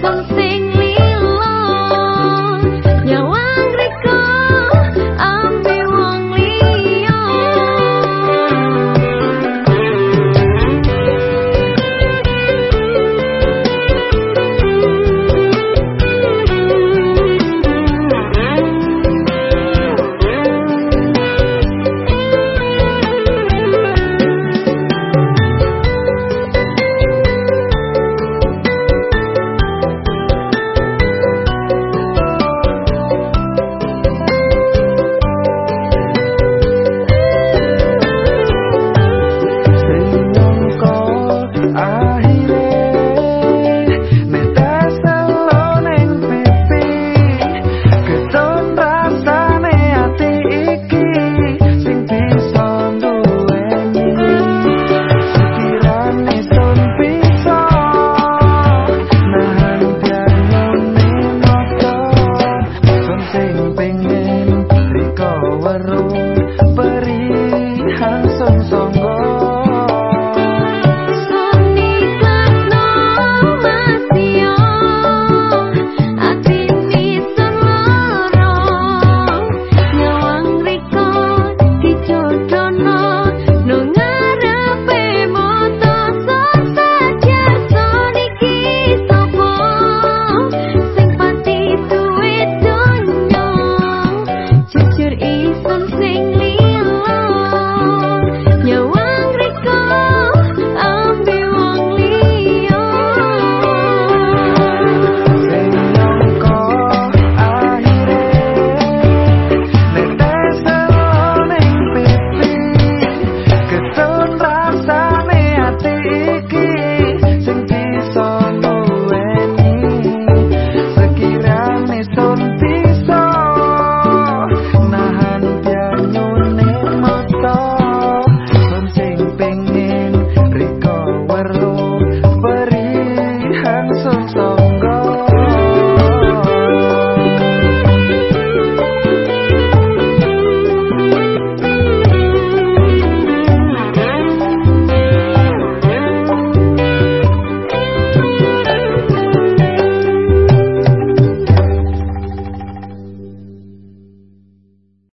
放肆 bing, bing, bing.